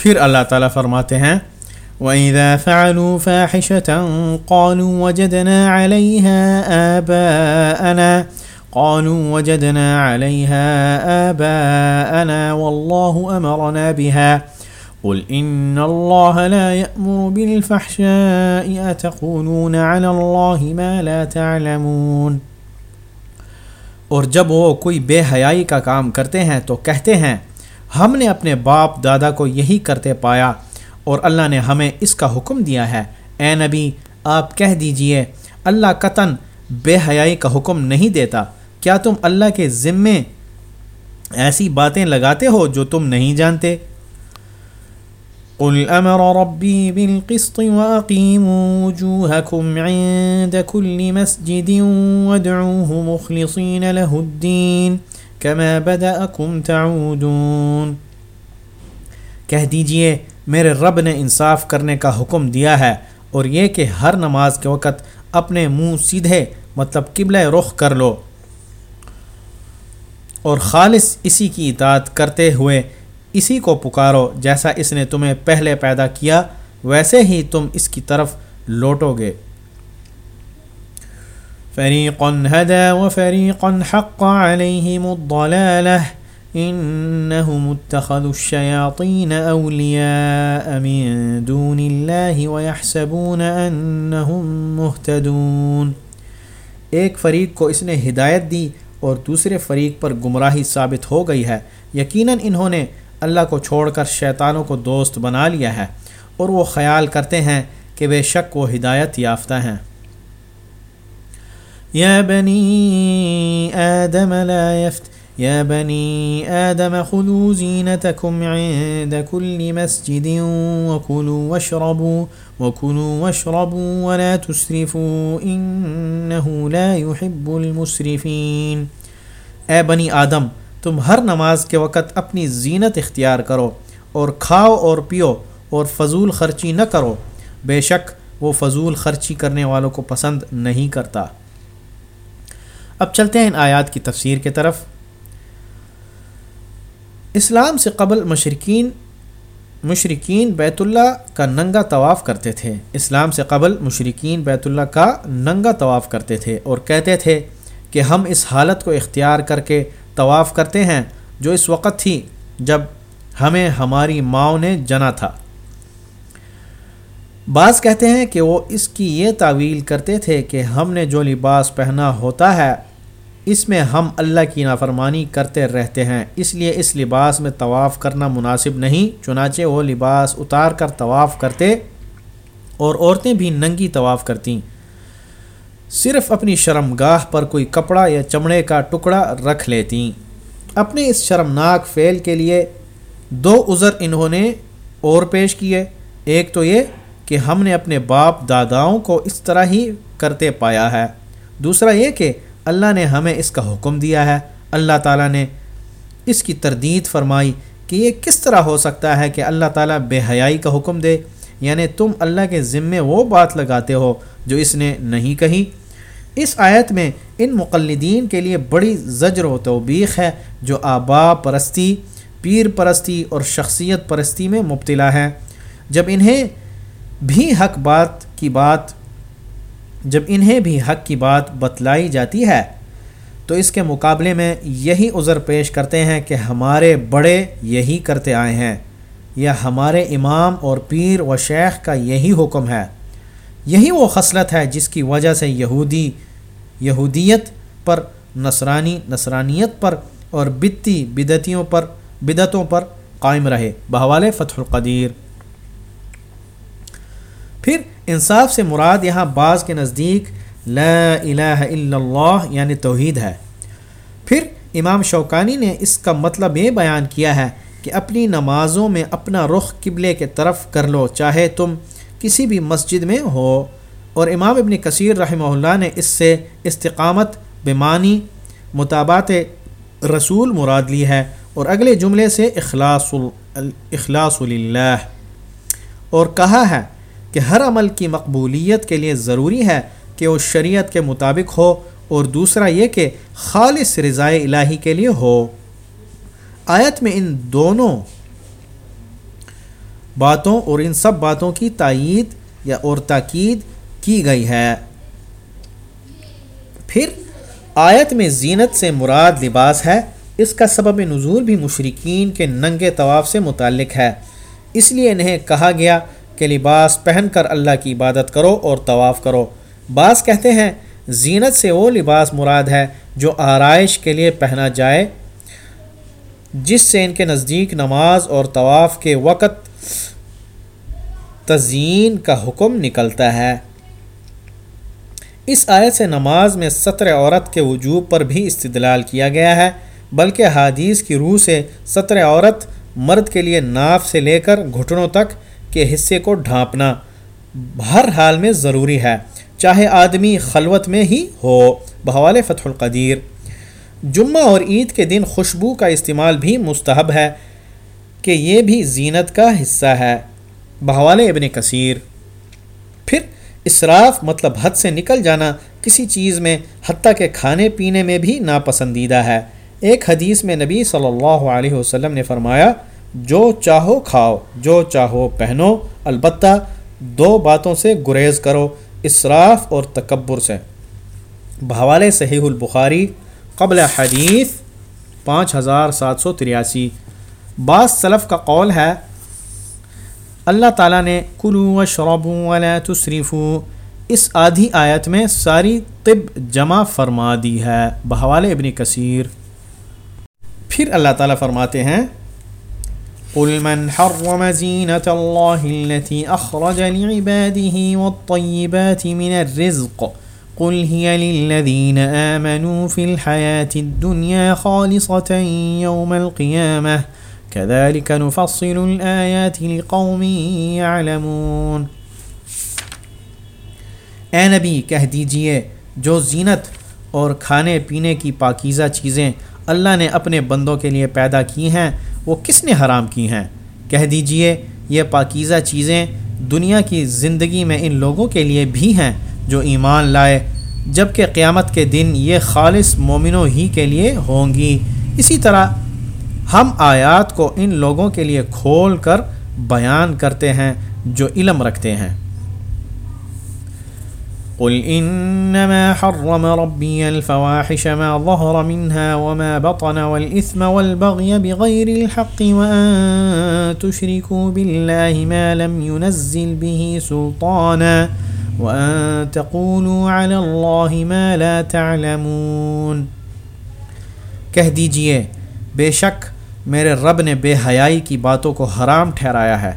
پھر اللہ تعالیٰ فرماتے ہیں، وَإِذَا فَعَلُوا فَاحِشَةً قَالُوا وَجَدْنَا عَلَيْهَا آبَاءَنَا، قالوا وجدنا عليها آباءنا والله أمرنا بها، قل إن الله لا يأمر بالفحشاء أتقولون على الله ما لا تعلمون؟ اور جب وہ کوئی بے حیائی کا کام کرتے ہیں تو کہتے ہیں ہم نے اپنے باپ دادا کو یہی کرتے پایا اور اللہ نے ہمیں اس کا حکم دیا ہے۔ اے نبی، آپ کہہ دیجیے، اللہ قطن بے حیائی کا حکم نہیں دیتا۔ کیا تم اللہ کے ذمے ایسی باتیں لگاتے ہو جو تم نہیں جانتے؟ قل امر ربي بالقسط واقيموا وجوهكم عند كل مسجد وادعوه مخلصين له الدين كما بدأكم تعودون کہہ دیجیے، میرے رب نے انصاف کرنے کا حکم دیا ہے اور یہ کہ ہر نماز کے وقت اپنے منہ سیدھے مطلب قبلہ رخ کر لو۔ اور خالص اسی کی اطاعت کرتے ہوئے اسی کو پکارو جیسا اس نے تمہیں پہلے پیدا کیا، ویسے ہی تم اس کی طرف لوٹو گے۔ فریقا هدى وفریقا حق عليهم الضلالة انهم اتخذوا الشياطين اولیاء من دون الله ويحسبون انهم مهتدون۔ ایک فریق کو اس نے ہدایت دی اور دوسرے فریق پر گمراہی ثابت ہو گئی ہے۔ یقیناً انہوں نے اللہ کو چھوڑ کر شیطانوں کو دوست بنا لیا ہے اور وہ خیال کرتے ہیں کہ بے شک وہ ہدایت یافتہ ہیں۔ یا بنی آدم لا يفت یا بنی آدم خذوا زینتکم عند كل مسجد وكلوا واشربوا وكلوا واشربوا ولا تسرفوا انه لا يحب المسرفين۔ اے بنی آدم، تم ہر نماز کے وقت اپنی زینت اختیار کرو اور کھاؤ اور پیو اور فضول خرچی نہ کرو۔ بے شک وہ فضول خرچی کرنے والوں کو پسند نہیں کرتا۔ اب چلتے ہیں ان آیات کی تفسیر کے طرف۔ اسلام سے قبل مشرقین مشرقین بیت اللہ کا ننگا طواف کرتے تھے۔ اسلام سے قبل مشرقین بیت اللہ کا ننگا طواف کرتے تھے اور کہتے تھے کہ ہم اس حالت کو اختیار کر کے طواف کرتے ہیں جو اس وقت تھی جب ہمیں ہماری ماؤں نے جنا تھا۔ بعض کہتے ہیں کہ وہ اس کی یہ تعویل کرتے تھے کہ ہم نے جو لباس پہنا ہوتا ہے اس میں ہم اللہ کی نافرمانی کرتے رہتے ہیں، اس لیے اس لباس میں طواف کرنا مناسب نہیں، چنانچہ وہ لباس اتار کر طواف کرتے اور عورتیں بھی ننگی طواف کرتیں۔ صرف اپنی شرم گاہ پر کوئی کپڑا یا چمڑے کا ٹکڑا رکھ لیتیں۔ اپنے اس شرمناک فعل کے لیے دو عذر انہوں نے اور پیش کیے۔ ایک تو یہ کہ ہم نے اپنے باپ داداؤں کو اس طرح ہی کرتے پایا ہے۔ دوسرا یہ کہ اللہ نے ہمیں اس کا حکم دیا ہے۔ اللہ تعالیٰ نے اس کی تردید فرمائی کہ یہ کس طرح ہو سکتا ہے کہ اللہ تعالیٰ بے حیائی کا حکم دے؟ یعنی تم اللہ کے ذمے وہ بات لگاتے ہو جو اس نے نہیں کہی۔ اس آیت میں ان مقلدین کے لیے بڑی زجر و توبیخ ہے جو آبا پرستی، پیر پرستی اور شخصیت پرستی میں مبتلا ہے جب انہیں بھی حق بات کی بات جب انہیں بھی حق کی بات بتلائی جاتی ہے، تو اس کے مقابلے میں یہی عذر پیش کرتے ہیں کہ ہمارے بڑے یہی کرتے آئے ہیں، یا ہمارے امام اور پیر و شیخ کا یہی حکم ہے۔ یہی وہ خصلت ہے جس کی وجہ سے یہودی، یہودیت پر، نصرانی، نصرانیت پر اور بتی بدتیوں پر، بدتوں پر قائم رہے۔ بحوال فتح القدیر۔ پھر انصاف سے مراد یہاں بعض کے نزدیک لا الہ الا اللہ یعنی توحید ہے۔ پھر امام شوکانی نے اس کا مطلب یہ بیان کیا ہے کہ اپنی نمازوں میں اپنا رخ قبلے کے طرف کر لو، چاہے تم کسی بھی مسجد میں ہو۔ اور امام ابن کثیر رحمہ اللہ نے اس سے استقامت بمانی مطابات رسول مراد لی ہے۔ اور اگلے جملے سے اخلاص اخلاص اللہ اور کہا ہے کہ ہر عمل کی مقبولیت کے لیے ضروری ہے کہ وہ شریعت کے مطابق ہو اور دوسرا یہ کہ خالص رضائے الہی کے لیے ہو۔ آیت میں ان دونوں باتوں اور ان سب باتوں کی تائید یا اور تاکید کی گئی ہے۔ پھر آیت میں زینت سے مراد لباس ہے، اس کا سبب نزول بھی مشرقین کے ننگے طواف سے متعلق ہے۔ اس لیے انہیں کہا گیا کہ لباس پہن کر اللہ کی عبادت کرو اور طواف کرو۔ بعض کہتے ہیں، زینت سے وہ لباس مراد ہے جو آرائش کے لیے پہنا جائے، جس سے ان کے نزدیک نماز اور طواف کے وقت تزئین کا حکم نکلتا ہے۔ اس آیت سے نماز میں سطر عورت کے وجوب پر بھی استدلال کیا گیا ہے، بلکہ حادیث کی روح سے سطر عورت مرد کے لیے ناف سے لے کر گھٹنوں تک کے حصے کو ڈھانپنا ہر حال میں ضروری ہے۔ چاہے آدمی خلوت میں ہی ہو، بحوال فتح القدیر۔ جمعہ اور عید کے دن خوشبو کا استعمال بھی مستحب ہے کہ یہ بھی زینت کا حصہ ہے۔ بحوال ابن کثیر۔ پھر اسراف مطلب حد سے نکل جانا کسی چیز میں، حتیٰ کہ کھانے پینے میں بھی ناپسندیدہ ہے۔ ایک حدیث میں نبی صلی اللہ علیہ وسلم نے فرمایا جو چاہو کھاؤ، جو چاہو پہنو، البتہ دو باتوں سے گریز کرو اسراف اور تکبر سے۔ بحوالے صحیح البخاری، قبل حدیث پانچ ہزار سات سو تریاسی۔ بعض صلف کا قول ہے، اللہ تعالیٰ نے کلو و شرب ولا تصریفو اس آدھی آیت میں ساری طب جمع فرما دی ہے۔ بحوال ابن کثیر۔ پھر اللہ تعالیٰ فرماتے ہیں قل من حرم زینة الله التي أخرج لعباده والطيبات من الرزق قل هي للذين آمنوا في الحياة الدنيا خالصة يوم القيامة كذلك نفصل الآيات لقوم يعلمون اے نبی، کہہ دیجیے، جو زینت اور کھانے پینے کی پاکیزہ چیزیں اللہ نے اپنے بندوں کے لیے پیدا کی ہیں وہ کس نے حرام کی ہیں؟ کہہ دیجیے، یہ پاکیزہ چیزیں دنیا کی زندگی میں ان لوگوں کے لیے بھی ہیں جو ایمان لائے جبکہ قیامت کے دن یہ خالص مومنوں ہی کے لیے ہوں گی۔ اسی طرح ہم آیات کو ان لوگوں کے لیے کھول کر بیان کرتے ہیں جو علم رکھتے ہیں۔ قل انما حرم ربي الفواحش ما ظهر منها وما بطن والاثم والبغي بغير الحق وان تشركوا بالله ما لم ينزل به سلطانا وان تقولوا على الله ما لا تعلمون۔ کہہ دیجیے، بے شک میرے رب نے بے حیائی کی باتوں کو حرام ٹھہرایا ہے۔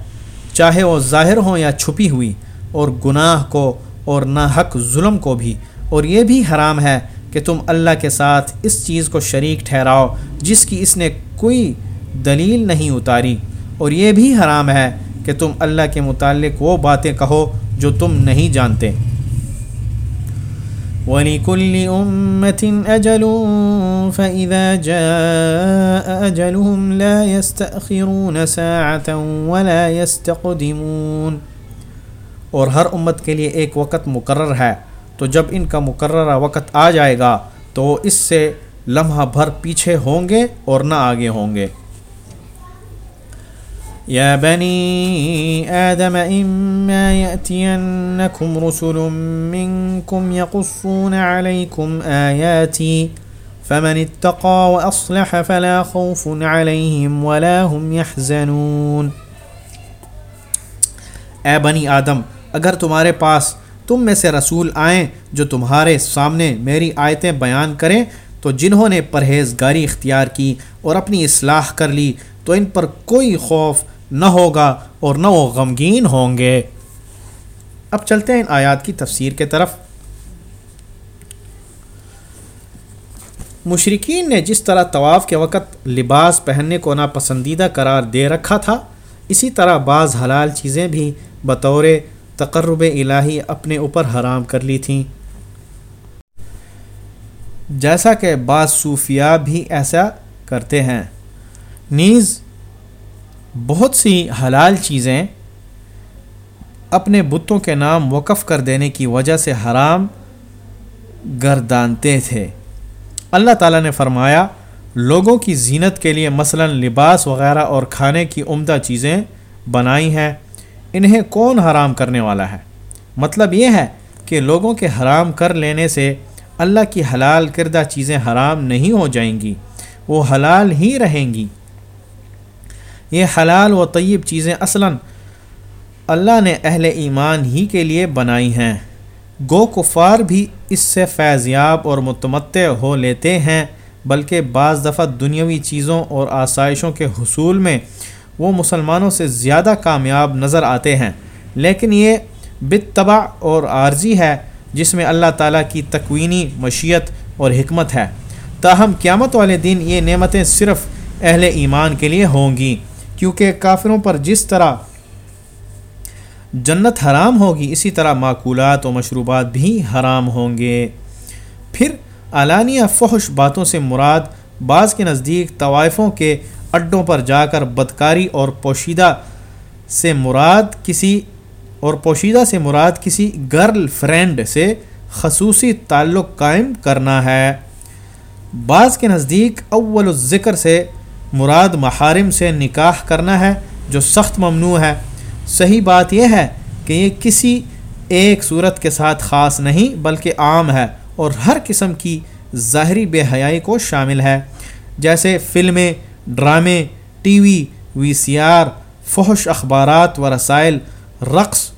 چاہے وہ ظاہر ہوں یا چھپی ہوئی، اور گناہ کو اور نہ حق ظلم کو بھی۔ اور یہ بھی حرام ہے کہ تم اللہ کے ساتھ اس چیز کو شریک ٹھہراؤ جس کی اس نے کوئی دلیل نہیں اتاری۔ اور یہ بھی حرام ہے کہ تم اللہ کے متعلق وہ باتیں کہو جو تم نہیں جانتے۔ وَلِكُلِّ أُمَّةٍ أَجَلٌ فَإِذَا جَاءَ أَجَلُهُمْ لَا يَسْتَأْخِرُونَ سَاعَةً وَلَا يَسْتَقْدِمُونَ اور ہر امت کے لیے ایک وقت مقرر ہے۔ تو جب ان کا مقررہ وقت آ جائے گا، تو اس سے لمحہ بھر پیچھے ہوں گے اور نہ آگے ہوں گے۔ یا بنی آدم، اما یأتینکم رسول منکم یقصون علیکم آیاتی، فمن اتقا واصلح فلا خوف علیہم ولا هم يحزنون اے بنی آدم اگر تمہارے پاس تم میں سے رسول آئیں جو تمہارے سامنے میری آیتیں بیان کریں، تو جنہوں نے پرہیزگاری اختیار کی اور اپنی اصلاح کر لی، تو ان پر کوئی خوف نہ ہوگا اور نہ وہ غمگین ہوں گے۔ اب چلتے ہیں ان آیات کی تفسیر کے طرف۔ مشرقین نے جس طرح طواف کے وقت لباس پہننے کو ناپسندیدہ قرار دے رکھا تھا، اسی طرح بعض حلال چیزیں بھی بطور تقرب الہی اپنے اوپر حرام کر لی تھیں۔ جیسا کہ بعض صوفیہ بھی ایسا کرتے ہیں۔ نیز، بہت سی حلال چیزیں اپنے بتوں کے نام وقف کر دینے کی وجہ سے حرام گردانتے تھے۔ اللہ تعالیٰ نے فرمایا، لوگوں کی زینت کے لیے مثلا لباس وغیرہ اور کھانے کی عمدہ چیزیں بنائی ہیں۔ انہیں کون حرام کرنے والا ہے؟ مطلب یہ ہے کہ لوگوں کے حرام کر لینے سے اللہ کی حلال کردہ چیزیں حرام نہیں ہو جائیں گی، وہ حلال ہی رہیں گی۔ یہ حلال و طیب چیزیں اصلاً اللہ نے اہل ایمان ہی کے لیے بنائی ہیں۔ گو کفار بھی اس سے فیضیاب اور متمتع ہو لیتے ہیں، بلکہ بعض دفعہ دنیاوی چیزوں اور آسائشوں کے حصول میں وہ مسلمانوں سے زیادہ کامیاب نظر آتے ہیں۔ لیکن یہ بتبا اور عارضی ہے جس میں اللہ تعالیٰ کی تکوینی مشیت اور حکمت ہے۔ تاہم قیامت والے دن یہ نعمتیں صرف اہل ایمان کے لیے ہوں گی، کیونکہ کافروں پر جس طرح جنت حرام ہوگی، اسی طرح معقولات و مشروبات بھی حرام ہوں گے۔ پھر علانیہ فحش باتوں سے مراد بعض کے نزدیک طوائفوں کے اڈوں پر جا کر بدکاری اور پوشیدہ سے مراد کسی اور پوشیدہ سے مراد کسی گرل فرینڈ سے خصوصی تعلق قائم کرنا ہے۔ بعض کے نزدیک اول الذکر سے مراد محارم سے نکاح کرنا ہے، جو سخت ممنوع ہے۔ صحیح بات یہ ہے کہ یہ کسی ایک صورت کے ساتھ خاص نہیں، بلکہ عام ہے اور ہر قسم کی ظاہری بے حیائی کو شامل ہے۔ جیسے فلمیں ڈرامے، ٹی وی وی سی آر، فحش اخبارات و رسائل، رقص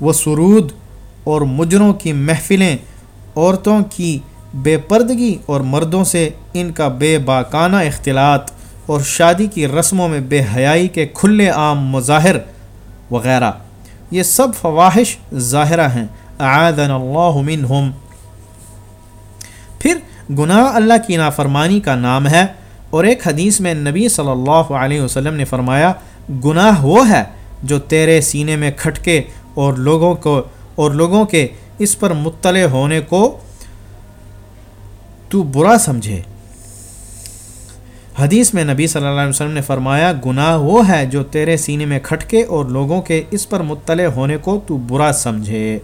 و سرود اور مجروں کی محفلیں عورتوں کی بے پردگی اور مردوں سے ان کا بے باکانہ اختلاط اور شادی کی رسموں میں بے حیائی کے کھلے عام مظاہر وغیرہ۔ یہ سب فواہش ظاہرہ ہیں۔ اعاذنا اللہ منہم۔ پھر گناہ اللہ کی نافرمانی کا نام ہے۔ اور ایک حدیث میں نبی صلی اللہ علیہ وسلم نے فرمایا، گناہ وہ ہے جو تیرے سینے میں کھٹکے اور لوگوں کو، اور لوگوں کے اس پر مطلع ہونے کو تو برا سمجھے۔ حدیث میں نبی صلی اللہ علیہ وسلم نے فرمایا، گناہ وہ ہے جو تیرے سینے میں کھٹکے اور لوگوں کے اس پر مطلع ہونے کو تو برا سمجھے۔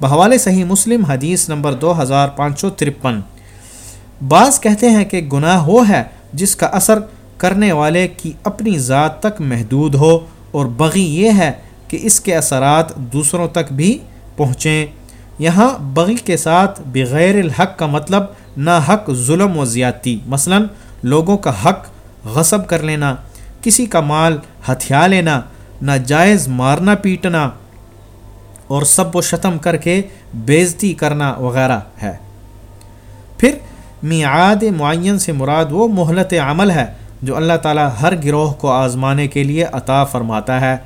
بحوالے صحیح مسلم، حدیث نمبر دو ہزار پانچ سو ترپن۔ بعض کہتے ہیں کہ گناہ وہ ہے جس کا اثر کرنے والے کی اپنی ذات تک محدود ہو اور بغی یہ ہے کہ اس کے اثرات دوسروں تک بھی پہنچیں۔ یہاں بغی کے ساتھ بغیر الحق کا مطلب نہ حق ظلم و زیادتی، مثلاً لوگوں کا حق غصب کر لینا، کسی کا مال ہتھیا لینا، ناجائز مارنا، پیٹنا اور سب و شتم کر کے بےزتی کرنا وغیرہ ہے۔ پھر میعاد معین سے مراد وہ مہلت عمل ہے جو اللہ تعالیٰ ہر گروہ کو آزمانے کے لیے عطا فرماتا ہے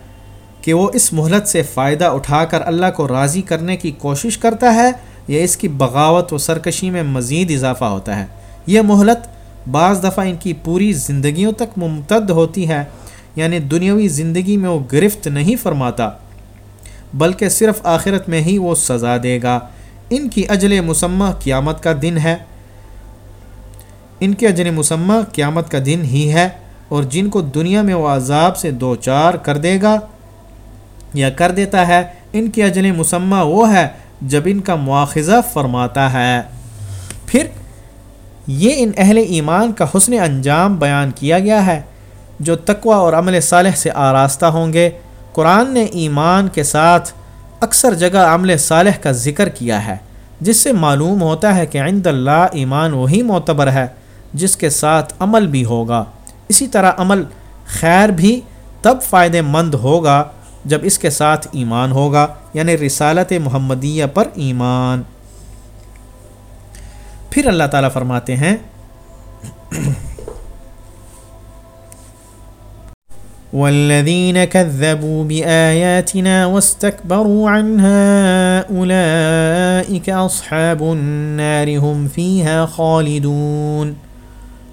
کہ وہ اس مہلت سے فائدہ اٹھا کر اللہ کو راضی کرنے کی کوشش کرتا ہے یا اس کی بغاوت و سرکشی میں مزید اضافہ ہوتا ہے۔ یہ مہلت بعض دفعہ ان کی پوری زندگیوں تک ممتد ہوتی ہے یعنی دنیاوی زندگی میں وہ گرفت نہیں فرماتا، بلکہ صرف آخرت میں ہی وہ سزا دے گا۔ ان کی اجل مسمہ قیامت کا دن ہے۔ ان کے اجل مسمہ قیامت کا دن ہی ہے اور جن کو دنیا میں وہ عذاب سے دو چار کر دے گا یا کر دیتا ہے، ان کی اجل مسمہ وہ ہے جب ان کا مواخذہ فرماتا ہے۔ پھر یہ ان اہل ایمان کا حسن انجام بیان کیا گیا ہے، جو تقوی اور عمل صالح سے آراستہ ہوں گے۔ قرآن نے ایمان کے ساتھ اکثر جگہ عمل صالح کا ذکر کیا ہے، جس سے معلوم ہوتا ہے کہ عند اللہ ایمان وہی معتبر ہے۔ جس کے ساتھ عمل بھی ہوگا۔ اسی طرح عمل خیر بھی تب فائدہ مند ہوگا جب اس کے ساتھ ایمان ہوگا یعنی رسالت محمدیہ پر ایمان۔ پھر اللہ تعالیٰ فرماتے ہیں، والذين كذبوا بآياتنا واستكبروا عنها أولئك أصحاب النار هم فيها خالدون۔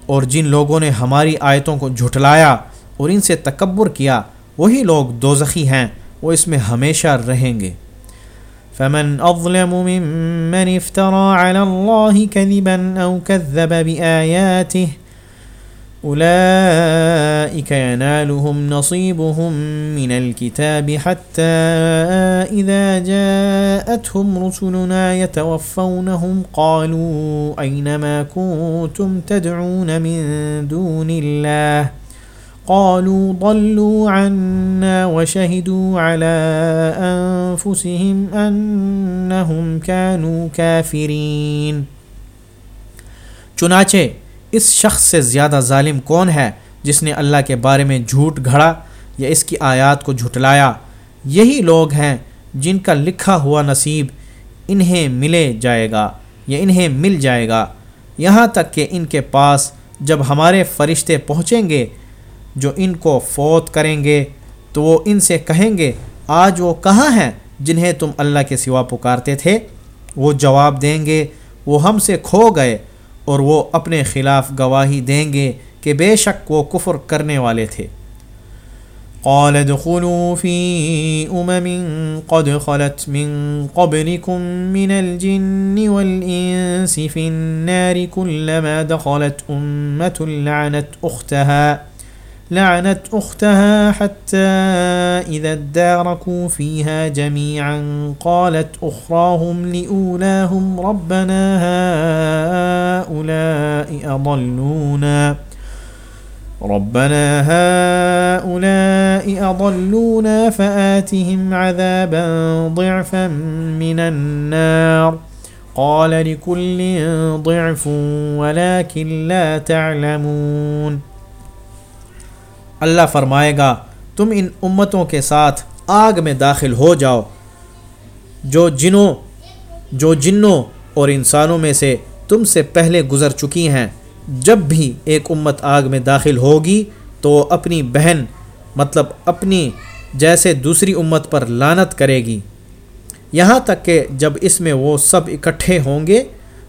اور جن لوگوں نے ہماری آیتوں کو جھٹلایا اور ان سے تکبر کیا، وہی لوگ دوزخی ہیں، وہ اس میں ہمیشہ رہیں گے۔ فمن اظلم ممن افترى على الله كذبا او كذب بآياته أولئك ينالهم نصيبهم من الكتاب حتى إذا جاءتهم رسلنا يتوفونهم قالوا أينما كنتم تدعون من دون الله قالوا ضلوا عنا وشهدوا على أنفسهم أنهم كانوا كافرين. چنانچہ اس شخص سے زیادہ ظالم کون ہے جس نے اللہ کے بارے میں جھوٹ گھڑا یا اس کی آیات کو جھٹلایا؟ یہی لوگ ہیں جن کا لکھا ہوا نصیب انہیں ملے جائے گا یا انہیں مل جائے گا۔ یہاں تک کہ ان کے پاس جب ہمارے فرشتے پہنچیں گے، جو ان کو فوت کریں گے، تو وہ ان سے کہیں گے، آج وہ کہاں ہیں جنہیں تم اللہ کے سوا پکارتے تھے؟ وہ جواب دیں گے، وہ ہم سے کھو گئے۔ اور وہ اپنے خلاف گواہی دیں گے کہ بے شک وہ کفر کرنے والے تھے۔ قال ادخلوا في امم قد خلت من قبلكم من الجن والانس في النار كلما دخلت امه لعنت اختها۔ لعنت أختها حتى إذا اداركوا فيها جميعا قالت أخراهم لأولاهم ربنا هؤلاء أضلونا ربنا هؤلاء أضلونا فآتهم عذابا ضعفا من النار قال لكل ضعف ولكن لا تعلمون اللہ فرمائے گا، تم ان امتوں کے ساتھ آگ میں داخل ہو جاؤ۔ جو جنوں جو جنوں اور انسانوں میں سے تم سے پہلے گزر چکی ہیں، جب بھی ایک امت آگ میں داخل ہوگی، تو وہ اپنی بہن مطلب اپنی جیسے دوسری امت پر لانت کرے گی۔ یہاں تک کہ جب اس میں وہ سب اکٹھے ہوں گے،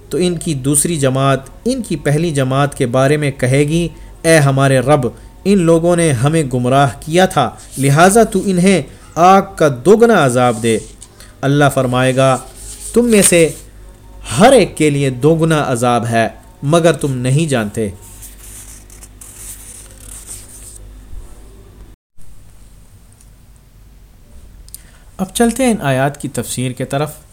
تو ان کی دوسری جماعت، ان کی پہلی جماعت کے بارے میں کہے گی، اے ہمارے رب ان لوگوں نے ہمیں گمراہ کیا تھا، لہٰذا تو انہیں آگ کا دوگنا عذاب دے۔ اللہ فرمائے گا، تم میں سے ہر ایک کے لیے دوگنا عذاب ہے، مگر تم نہیں جانتے۔ اب چلتے ہیں ان آیات کی تفسیر کے طرف۔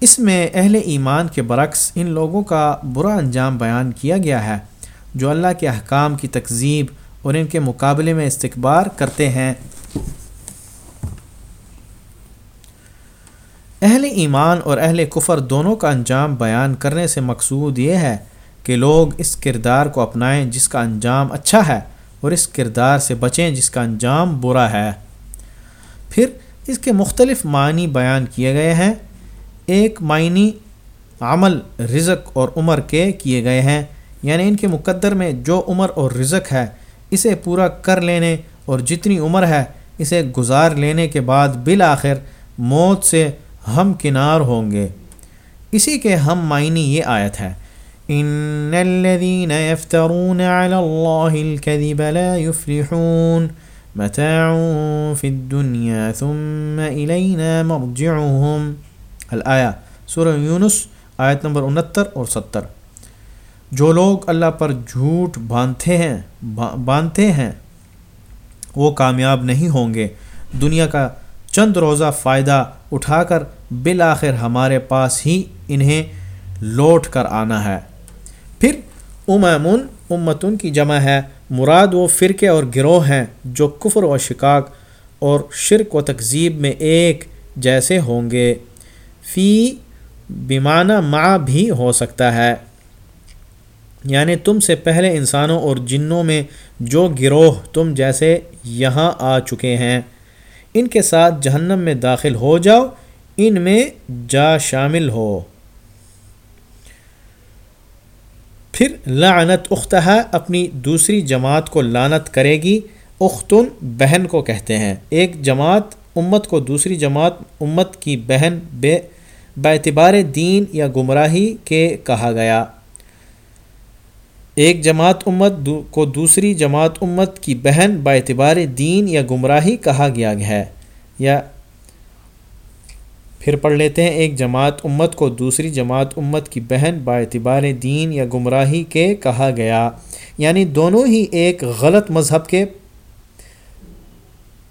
اس میں اہل ایمان کے برعکس ان لوگوں کا برا انجام بیان کیا گیا ہے، جو اللہ کے احکام کی تکذیب اور ان کے مقابلے میں استقبار کرتے ہیں۔ اہل ایمان اور اہل کفر دونوں کا انجام بیان کرنے سے مقصود یہ ہے کہ لوگ اس کردار کو اپنائیں جس کا انجام اچھا ہے اور اس کردار سے بچیں جس کا انجام برا ہے۔ پھر اس کے مختلف معنی بیان کیے گئے ہیں۔ ایک معنی عمل، رزق اور عمر کے کیے گئے ہیں۔ یعنی ان کے مقدر میں جو عمر اور رزق ہے، اسے پورا کر لینے اور جتنی عمر ہے، اسے گزار لینے کے بعد بالآخر موت سے ہم کنار ہوں گے۔ اسی کے ہم معنی یہ آیت ہے، ان الذين يفترون على الله الكذب لا يفلحون متاع في الدنيا ثم الينا مرجعهم الايه سورہ یونس، آیت نمبر انہتر اور ستر۔ جو لوگ اللہ پر جھوٹ باندھتے ہیں باندھتے ہیں، وہ کامیاب نہیں ہوں گے۔ دنیا کا چند روزہ فائدہ اٹھا کر بالآخر ہمارے پاس ہی انہیں لوٹ کر آنا ہے۔ پھر امامن امتن کی جمع ہے۔ مراد و فرقے اور گروہ ہیں جو کفر و شکاک اور شرک و تقزیب میں ایک جیسے ہوں گے۔ فی بیمانہ مع بھی ہو سکتا ہے۔ یعنی تم سے پہلے انسانوں اور جنوں میں جو گروہ تم جیسے یہاں آ چکے ہیں، ان کے ساتھ جہنم میں داخل ہو جاؤ، ان میں جا شامل ہو۔ پھر لعنت اختہ اپنی دوسری جماعت کو لانت کرے گی۔ اختن بہن کو کہتے ہیں۔ ایک جماعت امت کو، دوسری جماعت امت کی بہن بے اعتبار دین یا گمراہی کے کہا گیا۔ ایک جماعت امت کو دوسری جماعت امت کی بہن اعتبار دین یا گمراہی کہا گیا ہے۔ یا پھر پڑھ لیتے ہیں، ایک جماعت امت کو دوسری جماعت امت کی بہن اعتبار دین یا گمراہی کے کہا گیا۔ یعنی دونوں ہی ایک غلط مذہب کے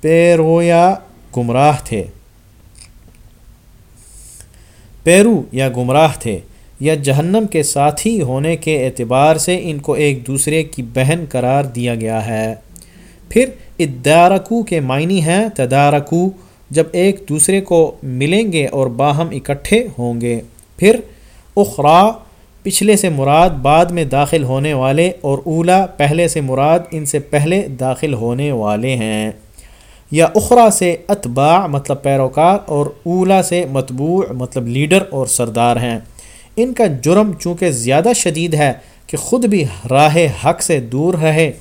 پیرو یا گمراہ تھے۔ پیرو یا گمراہ تھے یا جہنم کے ساتھی ہونے کے اعتبار سے ان کو ایک دوسرے کی بہن قرار دیا گیا ہے۔ پھر ادارکو کے معنی ہیں تدارکو، جب ایک دوسرے کو ملیں گے اور باہم اکٹھے ہوں گے۔ پھر اخرا، پچھلے سے مراد بعد میں داخل ہونے والے اور اولا، پہلے سے مراد ان سے پہلے داخل ہونے والے ہیں۔ یا اخرا سے اتباع مطلب پیروکار اور اولا سے متبوع مطلب لیڈر اور سردار ہیں۔ ان کا جرم چونکہ زیادہ شدید ہے کہ خود بھی راہ حق سے دور رہے۔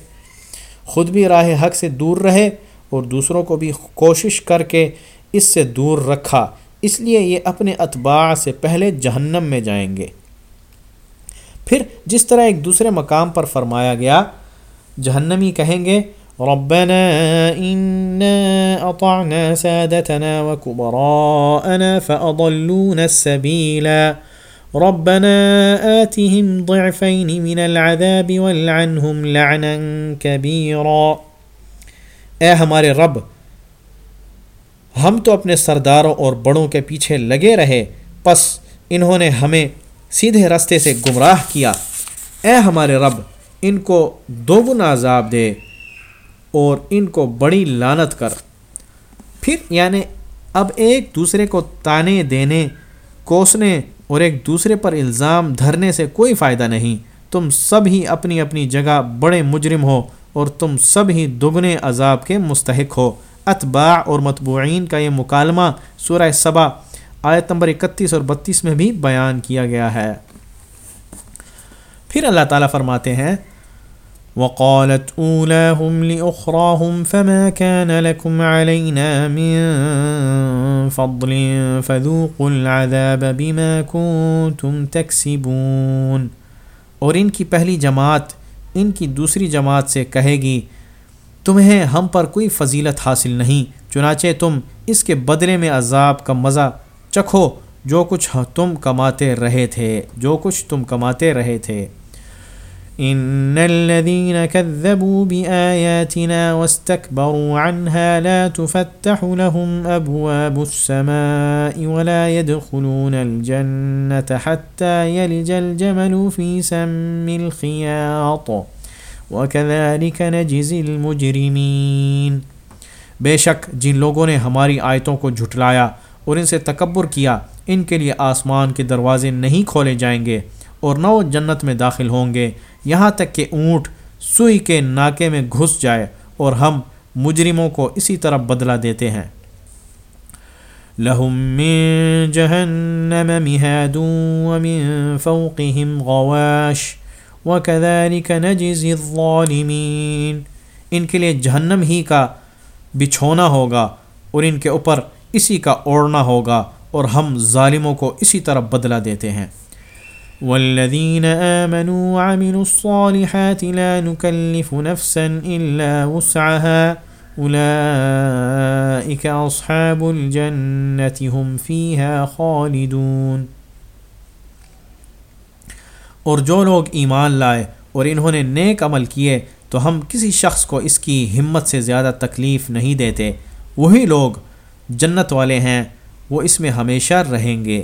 خود بھی راہ حق سے دور رہے اور دوسروں کو بھی کوشش کر کے اس سے دور رکھا۔ اس لیے یہ اپنے اتباع سے پہلے جہنم میں جائیں گے۔ پھر جس طرح ایک دوسرے مقام پر فرمایا گیا، جہنمی کہیں گے ربنا اطعنا سادتنا السبيلا ربنا آتهم ضعفين من العذاب والعنهم لعنا كبيرا اے ہمارے رب، ہم تو اپنے سرداروں اور بڑوں کے پیچھے لگے رہے، پس انہوں نے ہمیں سیدھے رستے سے گمراہ کیا۔ اے ہمارے رب، ان کو دوگنا عذاب دے۔ اور ان کو بڑی لانت کر۔ پھر یعنی اب ایک دوسرے کو تانے دینے، کوسنے اور ایک دوسرے پر الزام دھرنے سے کوئی فائدہ نہیں۔ تم سب ہی اپنی اپنی جگہ بڑے مجرم ہو اور تم سب ہی دگنے عذاب کے مستحق ہو۔ اتباع اور مطبوعین کا یہ مکالمہ سورہ صبا آیت نمبر اکتیس اور بتیس میں بھی بیان کیا گیا ہے۔ پھر اللہ تعالیٰ فرماتے ہیں وقالت اولاهم لاخراهم فما كان لكم علينا من فضل فذوقوا العذاب بما كنتم تكسبون۔ اور ان کی پہلی جماعت، ان کی دوسری جماعت سے کہے گی، تمہیں ہم پر کوئی فضیلت حاصل نہیں، چنانچہ تم اس کے بدلے میں عذاب کا مزہ چکھو، جو کچھ تم کماتے رہے تھے، جو کچھ تم کماتے رہے تھے۔ ان الذين كذبوا باياتنا واستكبروا عنها لا تفتح لهم ابواب السماء ولا يدخلون الجنه حتى يلج الجمل في سم الخياط وكذلك نجزي المجرمين۔ بے شک جن لوگوں نے ہماری آیتوں کو جھٹلایا اور ان سے تکبر کیا، ان کے لیے آسمان کے دروازے نہیں کھولے جائیں گے اور نہ وہ جنت میں داخل ہوں گے۔ یہاں تک کہ اونٹ سوئی کے ناکے میں گھس جائے اور ہم مجرموں کو اسی طرح بدلہ دیتے ہیں۔ لهم من جهنم مهاد ومن فوقهم غواش وكذلك نجزي الظالمين۔ ان کے لیے جہنم ہی کا بچھونا ہوگا اور ان کے اوپر اسی کا اوڑھنا ہوگا اور ہم ظالموں کو اسی طرح بدلہ دیتے ہیں۔ والذين آمنوا وعملوا الصالحات لا نكلف نفسا إلا وسعها. أولئك أصحاب الجنة هم فيها خالدون. اور جو لوگ ایمان لائے اور انہوں نے نیک عمل کیے تو ہم کسی شخص کو اس کی ہمت سے زیادہ تکلیف نہیں دیتے۔ وہی لوگ جنت والے ہیں، وہ اس میں ہمیشہ رہیں گے۔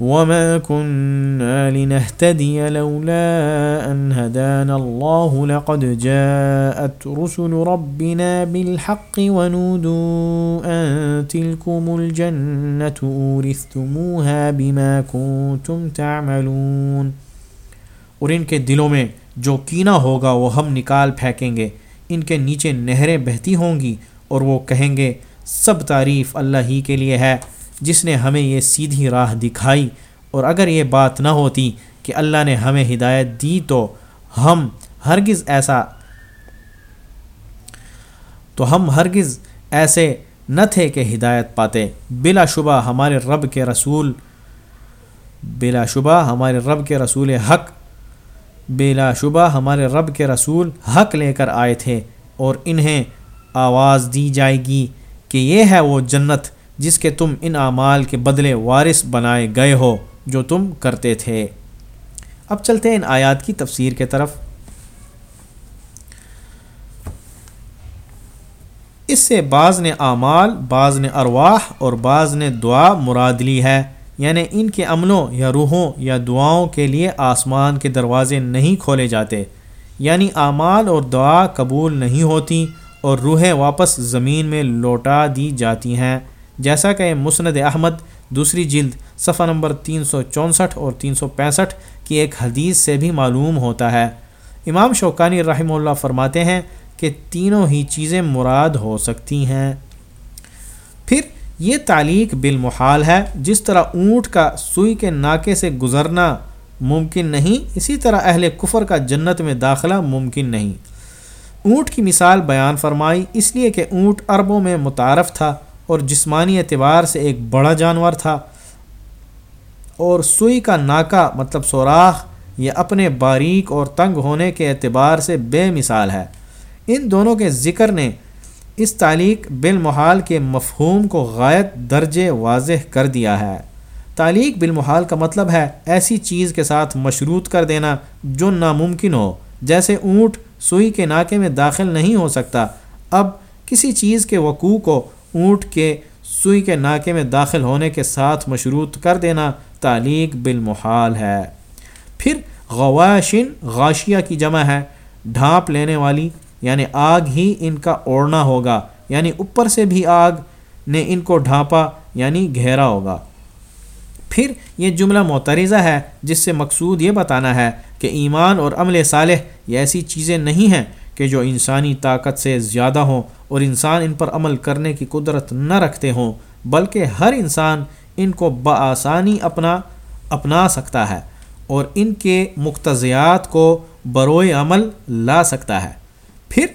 وما كنا لنهتدي لولا أن هدانا الله لقد جاءت رسل ربنا بالحق ونودوا أن تلكم الجنة أورثتموها بما كنتم تعملون۔ اور ان کے دلوں میں جو کینہ ہوگا وہ ہم نکال پھینکیں گے۔ ان کے نیچے نہریں بہتی ہوں گی اور وہ کہیں گے، سب تعریف اللہ ہی کے لیے ہے۔ جس نے ہمیں یہ سیدھی راہ دکھائی اور اگر یہ بات نہ ہوتی کہ اللہ نے ہمیں ہدایت دی تو ہم ہرگز ایسا تو ہم ہرگز ایسے نہ تھے کہ ہدایت پاتے۔ بلا شبہ ہمارے رب کے رسول، بلا شبہ ہمارے رب کے رسول حق، بلا شبہ ہمارے رب کے رسول حق لے کر آئے تھے اور انہیں آواز دی جائے گی کہ یہ ہے وہ جنت جس کے تم ان اعمال کے بدلے وارث بنائے گئے ہو، جو تم کرتے تھے۔ اب چلتے ہیں ان آیات کی تفسیر کے طرف۔ اس سے بعض نے اعمال، بعض نے ارواح اور بعض نے دعا مراد لی ہے۔ یعنی ان کے عملوں یا روحوں یا دعاؤں کے لیے آسمان کے دروازے نہیں کھولے جاتے۔ یعنی اعمال اور دعا قبول نہیں ہوتی اور روحیں واپس زمین میں لوٹا دی جاتی ہیں۔ جیسا کہ مسند احمد، دوسری جلد صفحہ نمبر تین سو چونسٹھ اور تین سو پینسٹھ کی ایک حدیث سے بھی معلوم ہوتا ہے۔ امام شوکانی رحمہ اللہ فرماتے ہیں کہ تینوں ہی چیزیں مراد ہو سکتی ہیں۔ پھر یہ تعلیق بالمحال ہے، جس طرح اونٹ کا سوئی کے ناکے سے گزرنا ممکن نہیں، اسی طرح اہل کفر کا جنت میں داخلہ ممکن نہیں۔ اونٹ کی مثال بیان فرمائی، اس لیے کہ اونٹ عربوں میں متعارف تھا۔ اور جسمانی اعتبار سے ایک بڑا جانور تھا۔ اور سوئی کا ناکا مطلب سوراخ، یہ اپنے باریک اور تنگ ہونے کے اعتبار سے بے مثال ہے۔ ان دونوں کے ذکر نے اس تعلیق بالمحال کے مفہوم کو غائب درجے واضح کر دیا ہے۔ تعلیق بالمحال کا مطلب ہے ایسی چیز کے ساتھ مشروط کر دینا جو ناممکن ہو۔ جیسے اونٹ سوئی کے ناکے میں داخل نہیں ہو سکتا، اب کسی چیز کے وقوع کو اونٹ کے سوئی کے ناکے میں داخل ہونے کے ساتھ مشروط کر دینا تعلیق بالمحال ہے۔ پھر غواشن غاشیہ کی جمع ہے۔ ڈھانپ لینے والی یعنی آگ ہی ان کا اوڑھنا ہوگا۔ یعنی اوپر سے بھی آگ نے ان کو ڈھانپا یعنی گھیرا ہوگا۔ پھر یہ جملہ معترضہ ہے، جس سے مقصود یہ بتانا ہے کہ ایمان اور عمل صالح یہ ایسی چیزیں نہیں ہیں کہ جو انسانی طاقت سے زیادہ ہوں اور انسان ان پر عمل کرنے کی قدرت نہ رکھتے ہوں، بلکہ ہر انسان ان کو بآسانی اپنا اپنا سکتا ہے اور ان کے مقتضیات کو بروئے عمل لا سکتا ہے۔ پھر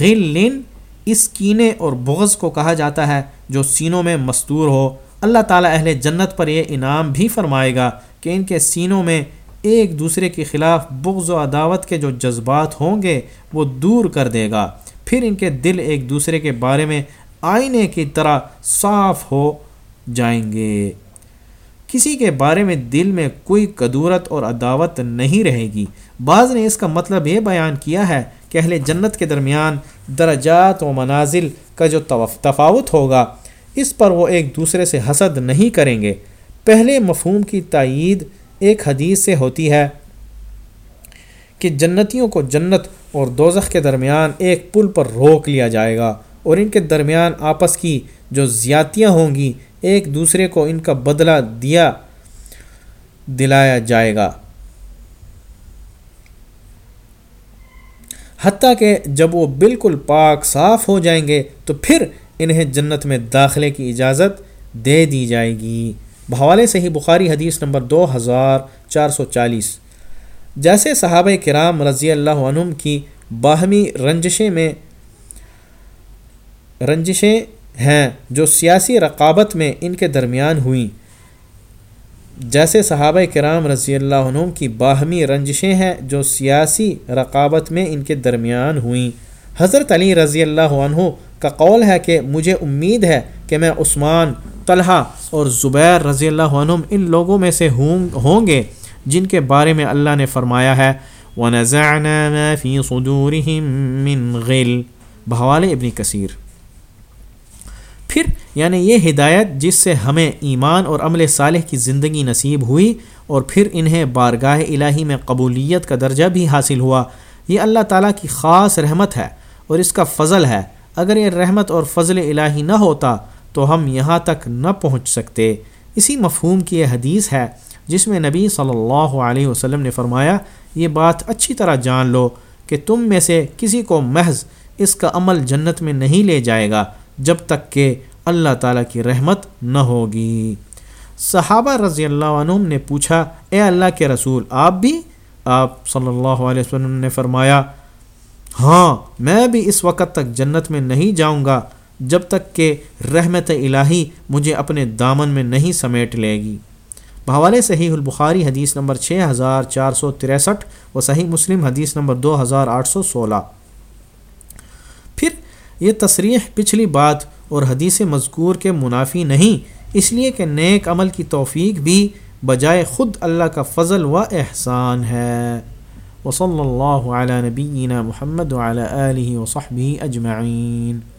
غلن اس کینے اور بغض کو کہا جاتا ہے جو سینوں میں مستور ہو۔ اللہ تعالیٰ اہل جنت پر یہ انعام بھی فرمائے گا کہ ان کے سینوں میں ایک دوسرے کے خلاف بغض و عداوت کے جو جذبات ہوں گے، وہ دور کر دے گا۔ پھر ان کے دل ایک دوسرے کے بارے میں آئینے کی طرح صاف ہو جائیں گے۔ کسی کے بارے میں دل میں کوئی قدورت اور عداوت نہیں رہے گی۔ بعض نے اس کا مطلب یہ بیان کیا ہے کہ اہل جنت کے درمیان درجات و منازل کا جو تفاوت ہوگا، اس پر وہ ایک دوسرے سے حسد نہیں کریں گے۔ پہلے مفہوم کی تائید ایک حدیث سے ہوتی ہے کہ جنتیوں کو جنت اور دوزخ کے درمیان ایک پل پر روک لیا جائے گا اور ان کے درمیان آپس کی جو زیاتیاں ہوں گی، ایک دوسرے کو ان کا بدلہ دیا، دلایا جائے گا۔ حتیٰ کہ جب وہ بالکل پاک صاف ہو جائیں گے تو پھر انہیں جنت میں داخلے کی اجازت دے دی جائے گی۔ بحوالے سے ہی بخاری حدیث نمبر دو ہزار چار سو چالیس۔ جیسے صحابہ کرام رضی اللہ عنہم کی باہمی رنجشیں میں رنجشیں ہیں جو سیاسی رقابت میں ان کے درمیان ہوئیں۔ جیسے صحابہ کرام رضی اللہ عنہ کی باہمی رنجشیں ہیں جو سیاسی رقابت میں ان کے درمیان ہوئیں۔ حضرت علی رضی اللہ عنہ کا قول ہے کہ مجھے امید ہے کہ میں عثمان طلحہ اور زبیر رضی اللہ عنہ ان لوگوں میں سے ہوں ہوں گے جن کے بارے میں اللہ نے فرمایا ہے۔ وَنَزَعْنَا مَا فِي صُدُورِهِم مِّن غِلْ۔ بحوال ابن کثیر۔ پھر یعنی یہ ہدایت جس سے ہمیں ایمان اور عمل صالح کی زندگی نصیب ہوئی اور پھر انہیں بارگاہ الہی میں قبولیت کا درجہ بھی حاصل ہوا۔ یہ اللہ تعالیٰ کی خاص رحمت ہے اور اس کا فضل ہے۔ اگر یہ رحمت اور فضل الہی نہ ہوتا تو ہم یہاں تک نہ پہنچ سکتے۔ اسی مفہوم کی یہ حدیث ہے جس میں نبی صلی اللہ علیہ وسلم نے فرمایا، یہ بات اچھی طرح جان لو کہ تم میں سے کسی کو محض اس کا عمل جنت میں نہیں لے جائے گا جب تک کہ اللہ تعالیٰ کی رحمت نہ ہوگی۔ صحابہ رضی اللہ عنہ نے پوچھا، اے اللہ کے رسول، آپ بھی؟ آپ صلی اللہ علیہ وسلم نے فرمایا ہاں میں بھی اس وقت تک جنت میں نہیں جاؤں گا۔ جب تک کہ رحمت الہی مجھے اپنے دامن میں نہیں سمیٹ لے گی۔ بحوالے صحیح البخاری حدیث نمبر چھ ہزار چار سو تریسٹھ و صحیح مسلم حدیث نمبر دو ہزار آٹھ سو سولہ۔ پھر یہ تصریح پچھلی بات اور حدیث مذکور کے منافی نہیں، اس لیے کہ نیک عمل کی توفیق بھی بجائے خود اللہ کا فضل و احسان ہے۔ وصلی اللہ علیہ نبینا محمد علیہ وصحبہ اجمعین۔